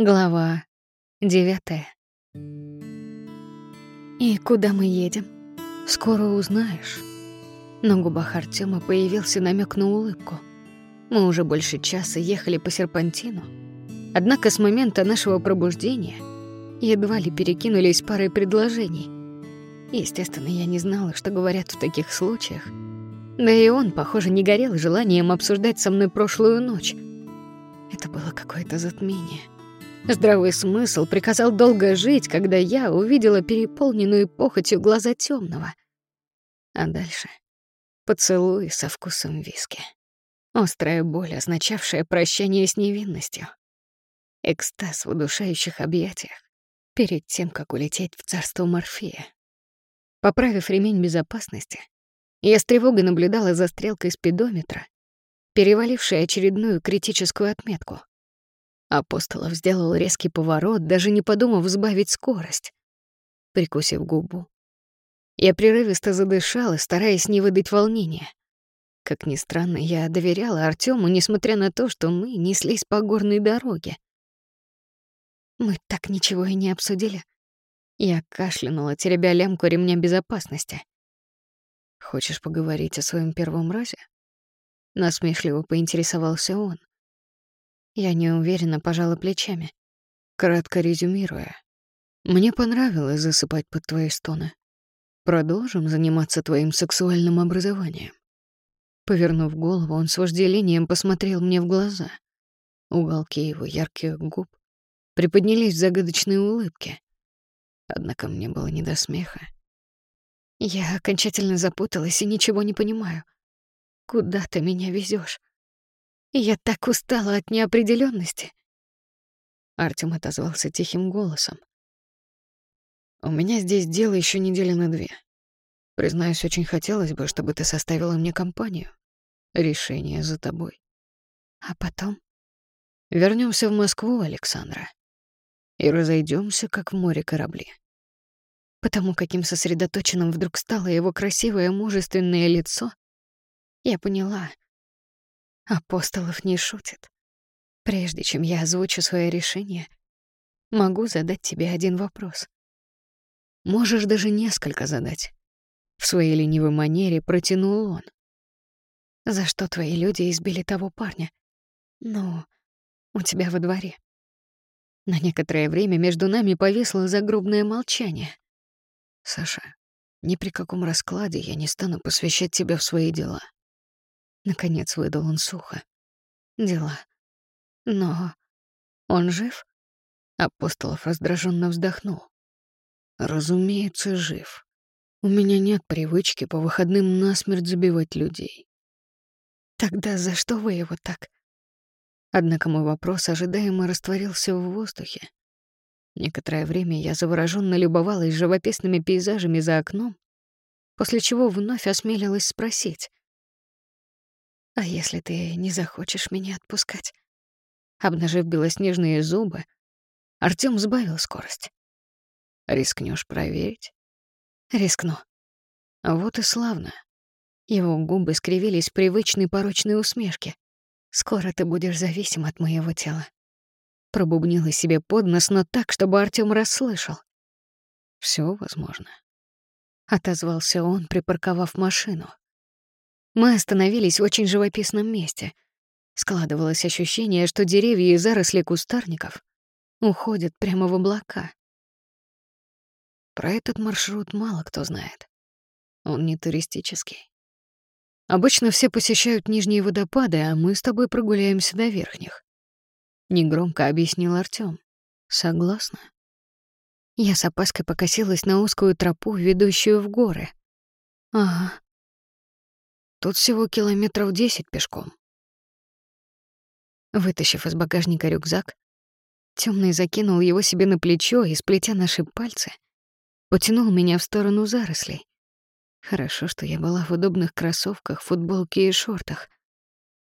Глава девятая. И куда мы едем? Скоро узнаешь. На губах Артема появился намек на улыбку. Мы уже больше часа ехали по серпантину. Однако с момента нашего пробуждения едва ли перекинулись парой предложений. Естественно, я не знала, что говорят в таких случаях. Да и он, похоже, не горел желанием обсуждать со мной прошлую ночь. Это было какое-то затмение. Здравый смысл приказал долго жить, когда я увидела переполненную похотью глаза темного. А дальше поцелуй со вкусом виски. Острая боль, означавшая прощание с невинностью. Экстаз в удушающих объятиях перед тем, как улететь в царство Морфея. Поправив ремень безопасности, я с тревогой наблюдала за стрелкой спидометра, перевалившей очередную критическую отметку. Апостолов сделал резкий поворот, даже не подумав сбавить скорость. Прикусив губу, я прерывисто задышала, стараясь не выдать волнения. Как ни странно, я доверяла Артёму, несмотря на то, что мы неслись по горной дороге. Мы так ничего и не обсудили. Я кашлянула, теребя лямку ремня безопасности. «Хочешь поговорить о своем первом разе?» Насмешливо поинтересовался он. Я неуверенно пожала плечами, кратко резюмируя. Мне понравилось засыпать под твои стоны. Продолжим заниматься твоим сексуальным образованием. Повернув голову, он с вожделением посмотрел мне в глаза. Уголки его ярких губ приподнялись в загадочной улыбке. Однако мне было не до смеха. Я окончательно запуталась и ничего не понимаю. Куда ты меня везешь? Я так устала от неопределенности. Артем отозвался тихим голосом. У меня здесь дело еще недели на две. Признаюсь, очень хотелось бы, чтобы ты составила мне компанию. Решение за тобой. А потом вернемся в Москву, Александра, и разойдемся, как в море корабли. Потому каким сосредоточенным вдруг стало его красивое мужественное лицо, я поняла — Апостолов не шутит. Прежде чем я озвучу свое решение, могу задать тебе один вопрос. Можешь даже несколько задать. В своей ленивой манере протянул он. За что твои люди избили того парня? Ну, у тебя во дворе. На некоторое время между нами повисло загробное молчание. Саша, ни при каком раскладе я не стану посвящать тебя в свои дела. Наконец выдал он сухо. Дела. Но он жив? Апостолов раздраженно вздохнул. Разумеется, жив. У меня нет привычки по выходным насмерть забивать людей. Тогда за что вы его так? Однако мой вопрос ожидаемо растворился в воздухе. Некоторое время я завороженно любовалась живописными пейзажами за окном, после чего вновь осмелилась спросить: а если ты не захочешь меня отпускать? Обнажив белоснежные зубы, Артём сбавил скорость. Рискнешь проверить? Рискну. Вот и славно. Его губы скривились в привычной порочной усмешке. Скоро ты будешь зависим от моего тела. Пробубнила себе под нос, но так, чтобы Артём расслышал. Все возможно. Отозвался он, припарковав машину. Мы остановились в очень живописном месте. Складывалось ощущение, что деревья и заросли кустарников уходят прямо в облака. Про этот маршрут мало кто знает. Он не туристический. Обычно все посещают нижние водопады, а мы с тобой прогуляемся до верхних. Негромко объяснил Артём. Согласна. Я с опаской покосилась на узкую тропу, ведущую в горы. Ага. Тут всего километров десять пешком. Вытащив из багажника рюкзак, Темный закинул его себе на плечо и, сплетя наши пальцы, потянул меня в сторону зарослей. Хорошо, что я была в удобных кроссовках, футболке и шортах.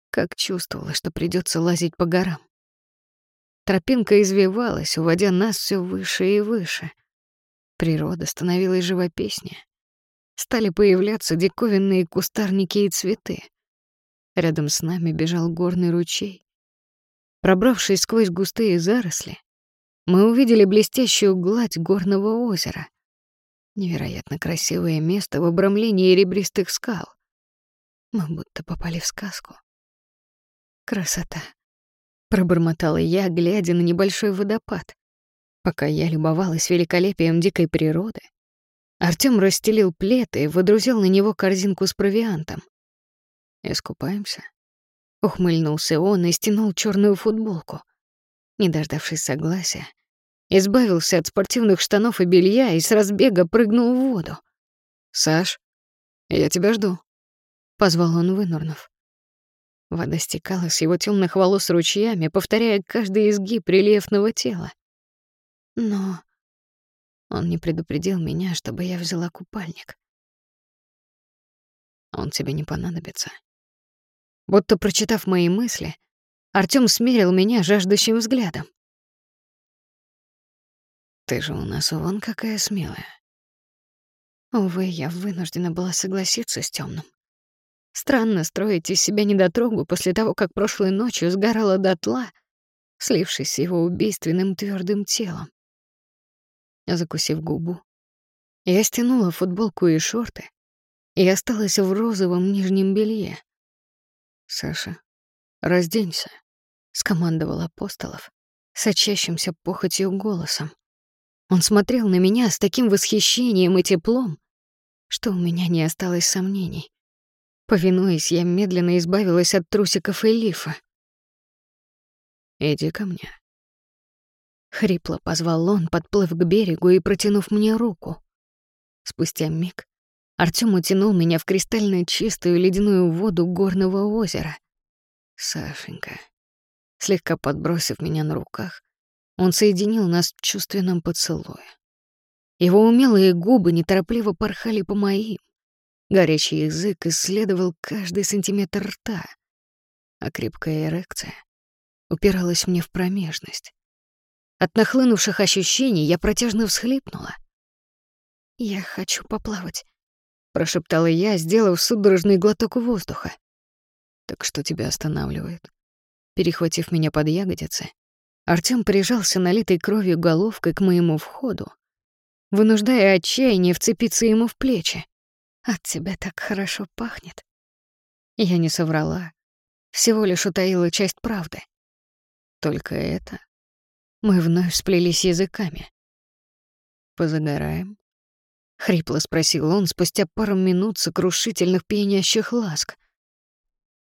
Как чувствовала, что придется лазить по горам. Тропинка извивалась, уводя нас все выше и выше. Природа становилась живописнее стали появляться диковинные кустарники и цветы. Рядом с нами бежал горный ручей. Пробравшись сквозь густые заросли, мы увидели блестящую гладь горного озера. Невероятно красивое место в обрамлении ребристых скал. Мы будто попали в сказку. Красота. Пробормотала я, глядя на небольшой водопад. Пока я любовалась великолепием дикой природы, Артём расстелил плед и выдрузил на него корзинку с провиантом. «Искупаемся?» Ухмыльнулся он и стянул черную футболку. Не дождавшись согласия, избавился от спортивных штанов и белья и с разбега прыгнул в воду. «Саш, я тебя жду», — позвал он, вынурнув. Вода стекала с его темных волос ручьями, повторяя каждый изгиб рельефного тела. Но он не предупредил меня, чтобы я взяла купальник. Он тебе не понадобится. Будто прочитав мои мысли, Артём смерил меня жаждущим взглядом. Ты же у нас вон какая смелая. Увы, я вынуждена была согласиться с темным. Странно строить из себя недотрогу после того, как прошлой ночью сгорала дотла, слившись с его убийственным твердым телом. Закусив губу, я стянула футболку и шорты и осталась в розовом нижнем белье. «Саша, разденься», — скомандовал Апостолов, сочащимся похотью голосом. Он смотрел на меня с таким восхищением и теплом, что у меня не осталось сомнений. Повинуясь, я медленно избавилась от трусиков и лифа. «Иди ко мне». Хрипло позвал он, подплыв к берегу и протянув мне руку. Спустя миг Артём утянул меня в кристально чистую ледяную воду горного озера. Сашенька. Слегка подбросив меня на руках, он соединил нас в чувственном поцелуе. Его умелые губы неторопливо порхали по моим. Горячий язык исследовал каждый сантиметр рта, а крепкая эрекция упиралась мне в промежность. От нахлынувших ощущений я протяжно всхлипнула. «Я хочу поплавать», прошептала я, сделав судорожный глоток воздуха. Так что тебя останавливает? Перехватив меня под ягодицы, Артём прижался налитой кровью головкой к моему входу, вынуждая отчаяние вцепиться ему в плечи. От тебя так хорошо пахнет. Я не соврала, всего лишь утаила часть правды. Только это мы вновь сплелись языками. Позагораем? — хрипло спросил он спустя пару минут сокрушительных пьянящих ласк.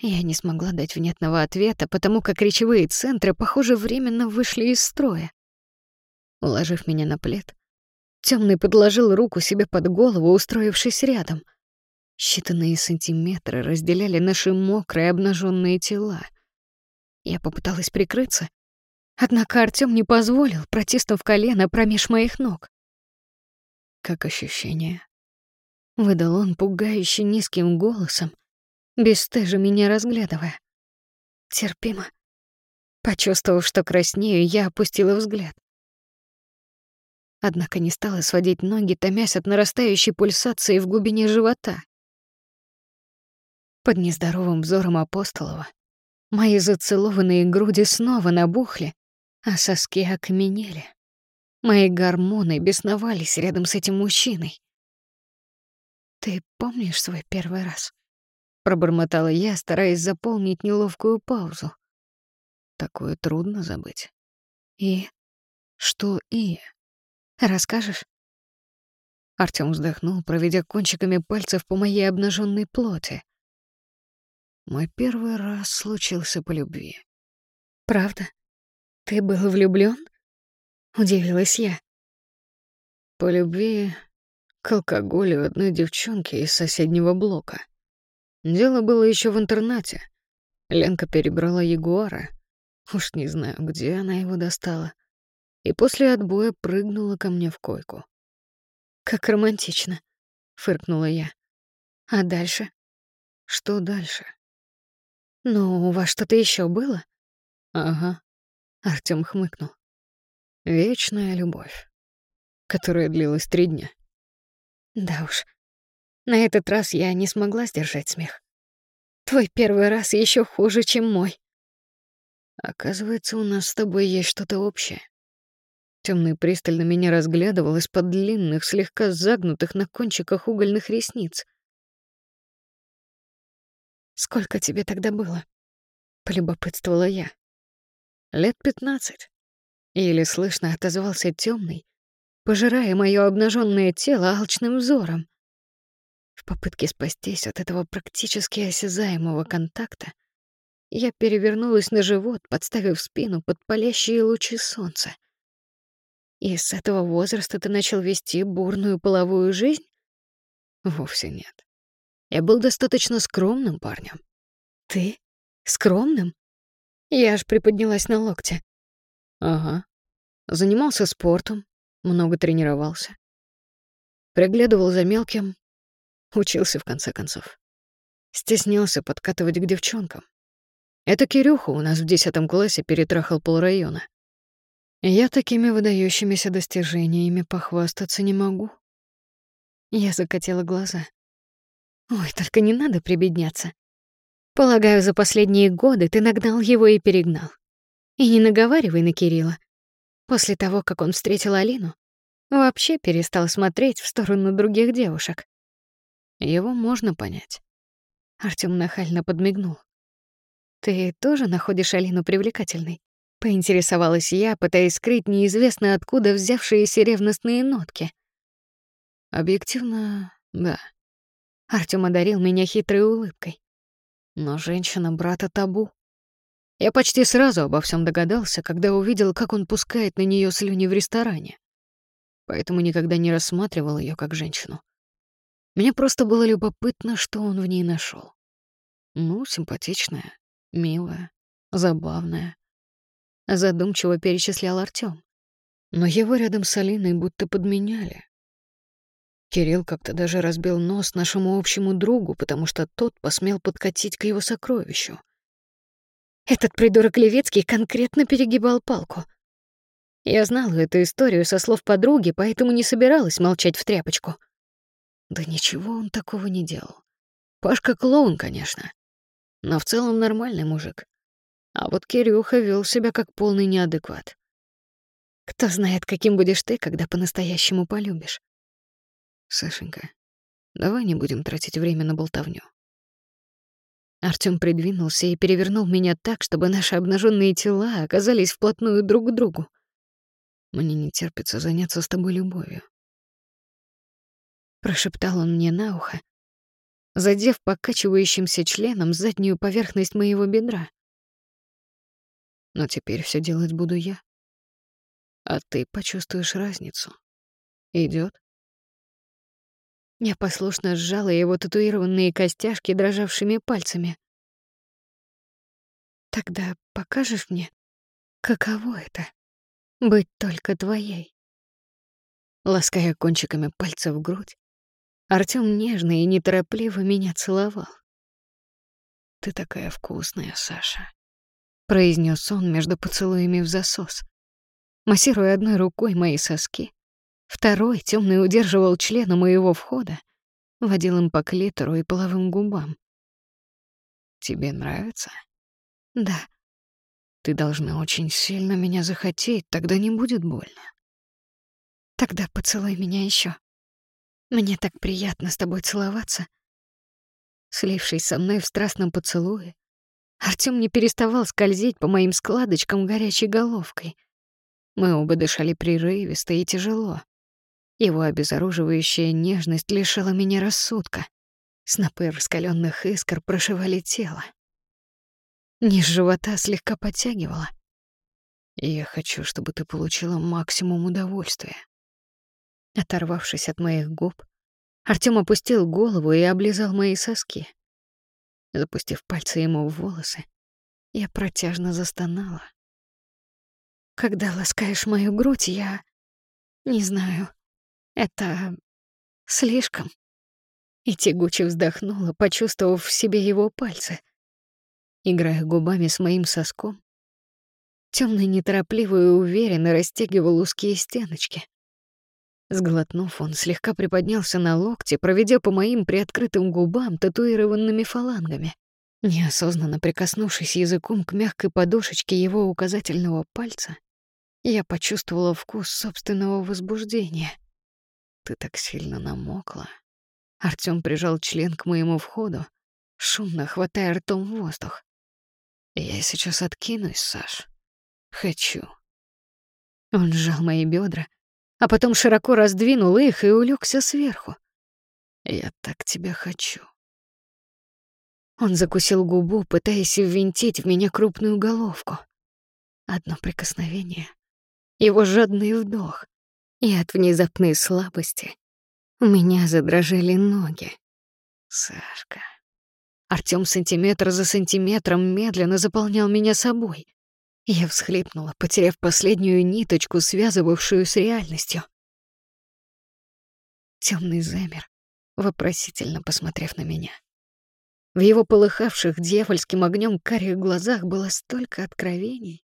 Я не смогла дать внятного ответа, потому как речевые центры, похоже, временно вышли из строя. Уложив меня на плед, Темный подложил руку себе под голову, устроившись рядом. Считанные сантиметры разделяли наши мокрые обнаженные тела. Я попыталась прикрыться, однако Артём не позволил, протиснув колено промеж моих ног. Как ощущение? Выдал он пугающе низким голосом, бесстыже меня разглядывая. Терпимо. Почувствовав, что краснею, я опустила взгляд. Однако не стала сводить ноги, томясь от нарастающей пульсации в глубине живота. Под нездоровым взором Апостолова мои зацелованные груди снова набухли, а соски окаменели. Мои гормоны бесновались рядом с этим мужчиной. «Ты помнишь свой первый раз?» Пробормотала я, стараясь заполнить неловкую паузу. Такое трудно забыть. И? Что и? Расскажешь? Артём вздохнул, проведя кончиками пальцев по моей обнаженной плоти. Мой первый раз случился по любви. Правда? Ты был влюблён? Удивилась я. По любви к алкоголю одной девчонки из соседнего блока. Дело было еще в интернате. Ленка перебрала Ягуара. Уж не знаю, где она его достала. И после отбоя прыгнула ко мне в койку. «Как романтично», — фыркнула я. «А дальше?» «Что дальше?» «Ну, у вас что-то еще было?» «Ага», — Артём хмыкнул. Вечная любовь, которая длилась три дня. Да уж, на этот раз я не смогла сдержать смех. Твой первый раз еще хуже, чем мой. Оказывается, у нас с тобой есть что-то общее. Темный пристально меня разглядывал из-под длинных, слегка загнутых на кончиках угольных ресниц. «Сколько тебе тогда было?» — полюбопытствовала я. «Лет пятнадцать». Еле слышно отозвался темный, пожирая мое обнаженное тело алчным взором. В попытке спастись от этого практически осязаемого контакта я перевернулась на живот, подставив спину под палящие лучи солнца. И с этого возраста ты начал вести бурную половую жизнь? Вовсе нет. Я был достаточно скромным парнем. Ты? Скромным? Я аж приподнялась на локте. Ага. Занимался спортом, много тренировался. Приглядывал за мелким, учился в конце концов. Стеснялся подкатывать к девчонкам. Это Кирюха у нас в десятом классе перетрахал полрайона. Я такими выдающимися достижениями похвастаться не могу. Я закатила глаза. Ой, только не надо прибедняться. Полагаю, за последние годы ты нагнал его и перегнал. И не наговаривай на Кирилла. После того, как он встретил Алину, вообще перестал смотреть в сторону других девушек. Его можно понять. Артём нахально подмигнул. Ты тоже находишь Алину привлекательной? Поинтересовалась я, пытаясь скрыть неизвестно откуда взявшиеся ревностные нотки. Объективно, да. Артём одарил меня хитрой улыбкой. Но женщина брата табу. Я почти сразу обо всем догадался, когда увидел, как он пускает на нее слюни в ресторане. Поэтому никогда не рассматривал ее как женщину. Мне просто было любопытно, что он в ней нашел. Ну, симпатичная, милая, забавная. Задумчиво перечислял Артём. Но его рядом с Алиной будто подменяли. Кирилл как-то даже разбил нос нашему общему другу, потому что тот посмел подкатить к его сокровищу — этот придурок Левецкий конкретно перегибал палку. Я знала эту историю со слов подруги, поэтому не собиралась молчать в тряпочку. Да ничего он такого не делал. Пашка клоун, конечно, но в целом нормальный мужик. А вот Кирюха вел себя как полный неадекват. Кто знает, каким будешь ты, когда по-настоящему полюбишь. Сашенька, давай не будем тратить время на болтовню. Артём придвинулся и перевернул меня так, чтобы наши обнаженные тела оказались вплотную друг к другу. Мне не терпится заняться с тобой любовью. Прошептал он мне на ухо, задев покачивающимся членом заднюю поверхность моего бедра. Но теперь все делать буду я. А ты почувствуешь разницу. Идет? Я послушно сжала его татуированные костяшки дрожавшими пальцами. Тогда покажешь мне, каково это — быть только твоей? Лаская кончиками пальцев грудь, Артём нежно и неторопливо меня целовал. «Ты такая вкусная, Саша», — произнес он между поцелуями в засос, массируя одной рукой мои соски, Второй темный удерживал члена моего входа, водил им по клитору и половым губам. Тебе нравится? Да. Ты должна очень сильно меня захотеть, тогда не будет больно. Тогда поцелуй меня еще. Мне так приятно с тобой целоваться. Слившись со мной в страстном поцелуе, Артём не переставал скользить по моим складочкам горячей головкой. Мы оба дышали прерывисто и тяжело. Его обезоруживающая нежность лишала меня рассудка. Снопы раскаленных искр прошивали тело. Низ живота слегка подтягивала. «Я хочу, чтобы ты получила максимум удовольствия». Оторвавшись от моих губ, Артём опустил голову и облизал мои соски. Запустив пальцы ему в волосы, я протяжно застонала. Когда ласкаешь мою грудь, я... Не знаю, это слишком. И тягуче вздохнула, почувствовав в себе его пальцы. Играя губами с моим соском, темный неторопливо и уверенно растягивал узкие стеночки. Сглотнув, он слегка приподнялся на локте, проведя по моим приоткрытым губам татуированными фалангами. Неосознанно прикоснувшись языком к мягкой подушечке его указательного пальца, Я почувствовала вкус собственного возбуждения. Ты так сильно намокла. Артём прижал член к моему входу, шумно хватая ртом воздух. Я сейчас откинусь, Саш. Хочу. Он сжал мои бедра, а потом широко раздвинул их и улегся сверху. Я так тебя хочу. Он закусил губу, пытаясь ввинтить в меня крупную головку. Одно прикосновение, его жадный вдох, и от внезапной слабости у меня задрожали ноги. Сашка. Артём сантиметр за сантиметром медленно заполнял меня собой. Я всхлипнула, потеряв последнюю ниточку, связывавшую с реальностью. Темный замер, вопросительно посмотрев на меня. В его полыхавших дьявольским огнем карих глазах было столько откровений.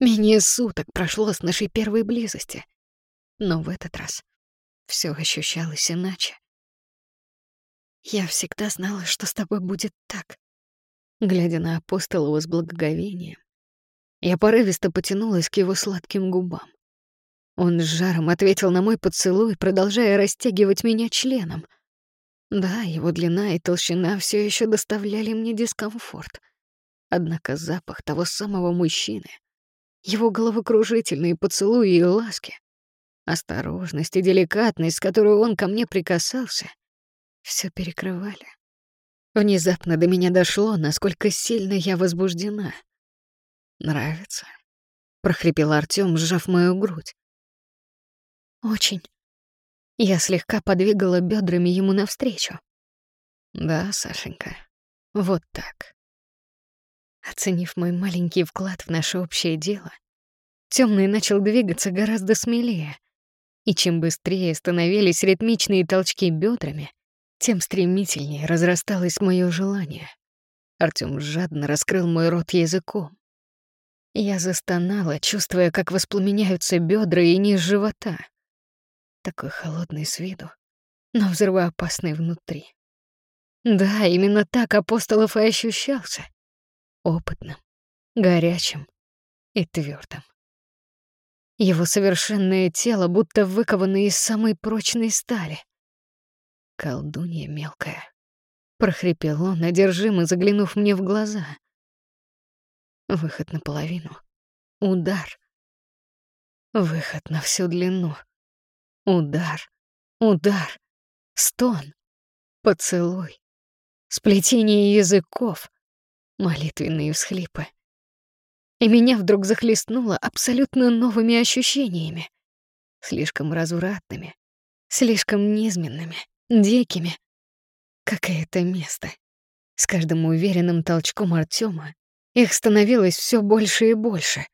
Менее суток прошло с нашей первой близости. Но в этот раз все ощущалось иначе. Я всегда знала, что с тобой будет так. Глядя на апостола с благоговением, я порывисто потянулась к его сладким губам. Он с жаром ответил на мой поцелуй, продолжая растягивать меня членом — да, его длина и толщина все еще доставляли мне дискомфорт. Однако запах того самого мужчины, его головокружительные поцелуи и ласки, осторожность и деликатность, с которой он ко мне прикасался, все перекрывали. Внезапно до меня дошло, насколько сильно я возбуждена. «Нравится?» — прохрипел Артём, сжав мою грудь. «Очень», я слегка подвигала бедрами ему навстречу. Да, Сашенька, вот так. Оценив мой маленький вклад в наше общее дело, темный начал двигаться гораздо смелее. И чем быстрее становились ритмичные толчки бедрами, тем стремительнее разрасталось мое желание. Артём жадно раскрыл мой рот языком. Я застонала, чувствуя, как воспламеняются бедра и низ живота такой холодный с виду, но взрывоопасный внутри. Да, именно так Апостолов и ощущался. Опытным, горячим и твердым. Его совершенное тело будто выковано из самой прочной стали. Колдунья мелкая. Прохрипел он, одержимо заглянув мне в глаза. Выход наполовину. Удар. Выход на всю длину. Удар, удар, стон, поцелуй, сплетение языков, молитвенные всхлипы. И меня вдруг захлестнуло абсолютно новыми ощущениями, слишком развратными, слишком низменными, дикими. Как и это место. С каждым уверенным толчком Артема их становилось все больше и больше.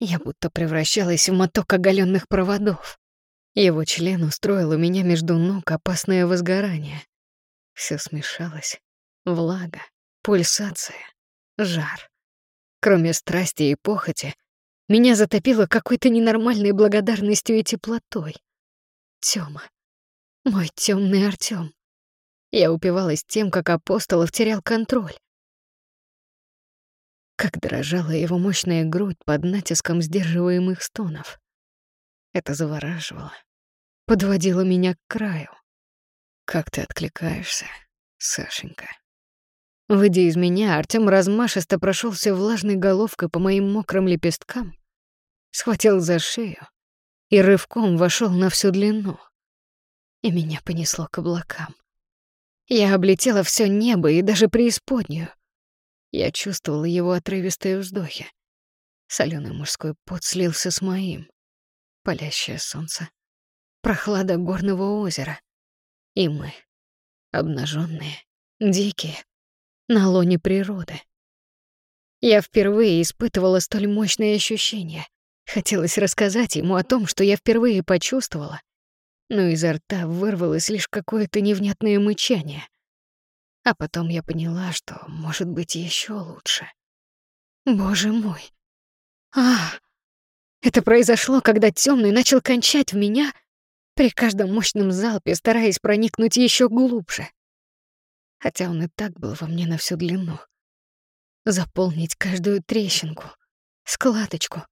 Я будто превращалась в моток оголенных проводов. Его член устроил у меня между ног опасное возгорание. Все смешалось. Влага, пульсация, жар. Кроме страсти и похоти, меня затопило какой-то ненормальной благодарностью и теплотой. Тёма. Мой темный Артём. Я упивалась тем, как Апостолов терял контроль. Как дрожала его мощная грудь под натиском сдерживаемых стонов. Это завораживало, подводило меня к краю. Как ты откликаешься, Сашенька? Выйдя из меня, Артём размашисто прошелся влажной головкой по моим мокрым лепесткам, схватил за шею и рывком вошел на всю длину. И меня понесло к облакам. Я облетела все небо и даже преисподнюю. Я чувствовала его отрывистые вздохи. Соленый мужской пот слился с моим палящее солнце, прохлада горного озера. И мы, обнаженные, дикие, на лоне природы. Я впервые испытывала столь мощные ощущения. Хотелось рассказать ему о том, что я впервые почувствовала, но изо рта вырвалось лишь какое-то невнятное мычание. А потом я поняла, что может быть еще лучше. Боже мой. А! Это произошло, когда темный начал кончать в меня при каждом мощном залпе, стараясь проникнуть еще глубже. Хотя он и так был во мне на всю длину. Заполнить каждую трещинку, складочку,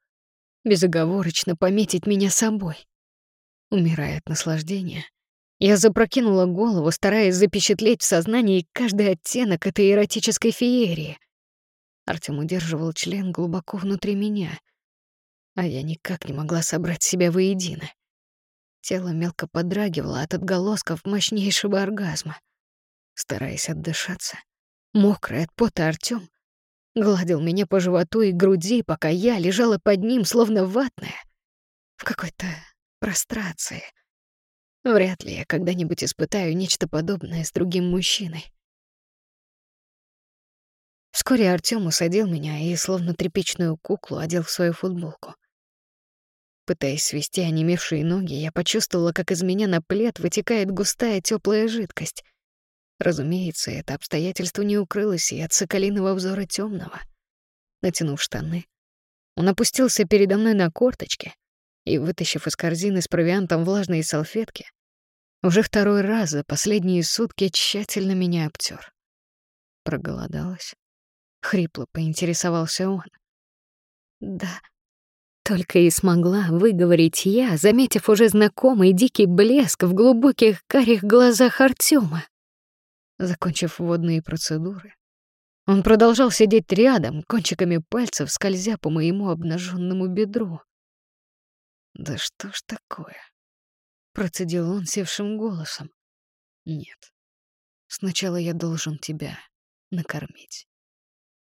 безоговорочно пометить меня собой. Умирая от наслаждения, я запрокинула голову, стараясь запечатлеть в сознании каждый оттенок этой эротической феерии. Артём удерживал член глубоко внутри меня, а я никак не могла собрать себя воедино. Тело мелко подрагивало от отголосков мощнейшего оргазма. Стараясь отдышаться, мокрый от пота Артём гладил меня по животу и груди, пока я лежала под ним, словно ватная, в какой-то прострации. Вряд ли я когда-нибудь испытаю нечто подобное с другим мужчиной. Вскоре Артём усадил меня и, словно тряпичную куклу, одел в свою футболку. Пытаясь свести онемевшие ноги, я почувствовала, как из меня на плед вытекает густая теплая жидкость. Разумеется, это обстоятельство не укрылось и от соколиного взора темного. Натянув штаны, он опустился передо мной на корточки и, вытащив из корзины с провиантом влажные салфетки, уже второй раз за последние сутки тщательно меня обтер. Проголодалась. Хрипло поинтересовался он. «Да», только и смогла выговорить я, заметив уже знакомый дикий блеск в глубоких карих глазах Артема. Закончив водные процедуры, он продолжал сидеть рядом, кончиками пальцев скользя по моему обнаженному бедру. «Да что ж такое?» — процедил он севшим голосом. «Нет, сначала я должен тебя накормить».